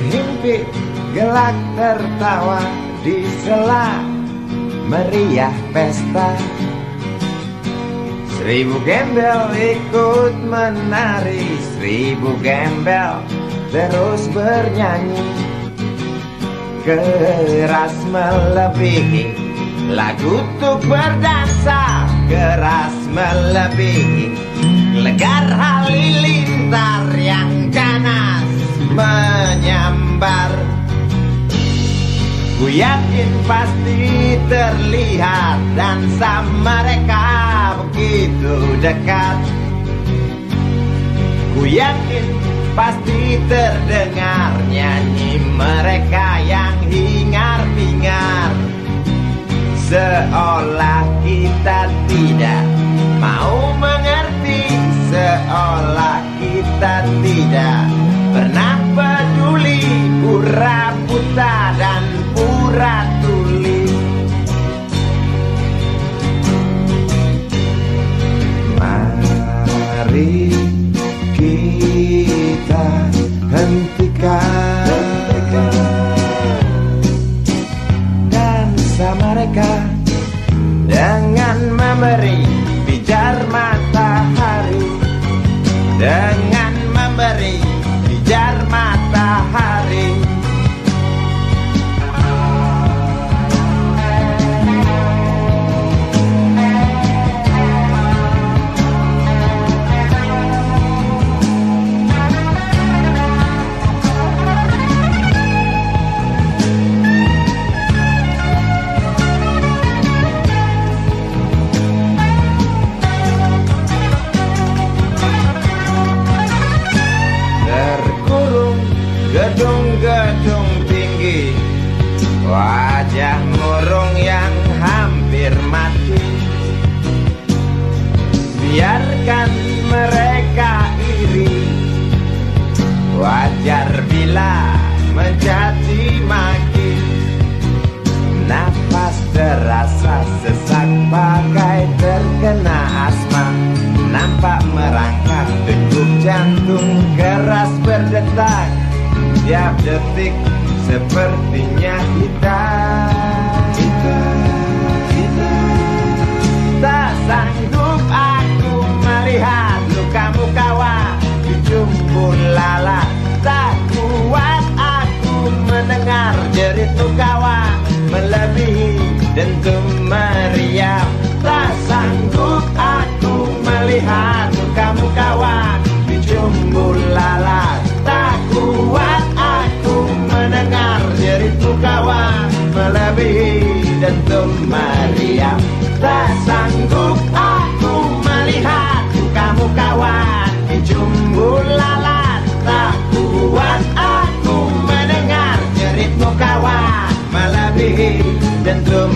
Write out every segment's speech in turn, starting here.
Adik gelak tertawa di sela meriah pesta. Seribu gembel ikut menari Seribu gembel terus bernyanyi. Keras melebihi lagu untuk berdansa Keras melebihi. Legar halilintar yang menyambar. Ku yakin pasti terlihat dansa mereka begitu dekat. Ku yakin pasti terdengar nyanyi mereka yang hingar-bingar. Seolah kita tidak mau mengerti Seolah kita tidak Wajah murung yang hampir mati. Biarkan mereka iri. Wajar bila mencaci maki. Nafas terasa sesak bagai terkena asma. Nampak merangkak degup jantung keras berdetak Tiap detik sepertinya Kita,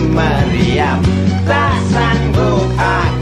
meriam. Tak sanggup aku